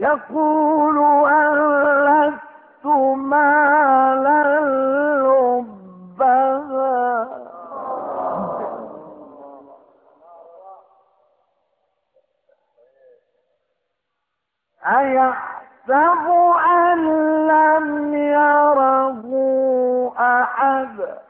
يقول أهلكت مالا لبها أيحسب أن لم يره أحد؟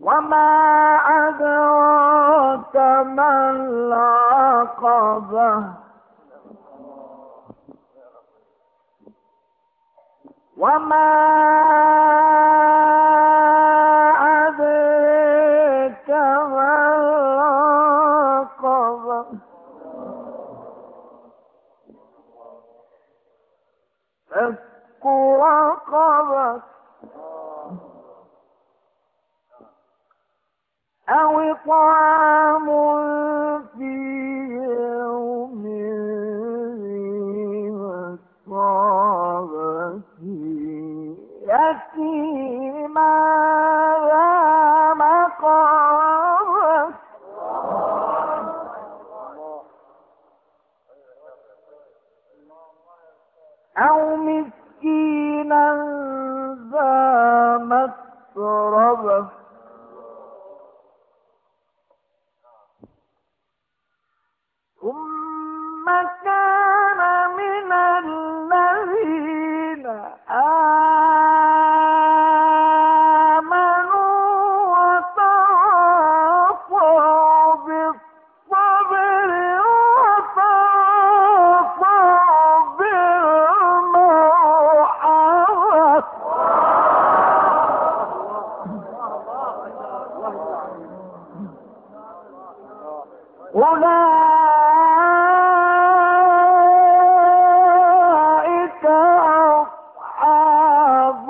وما أدراك ما العقبة وما أدريك ما العقبة؟ فك رقبة أو إطعام يتيما ذا مقربة أو مسكينا ذا مسربة ثم كان أولئك أصحاب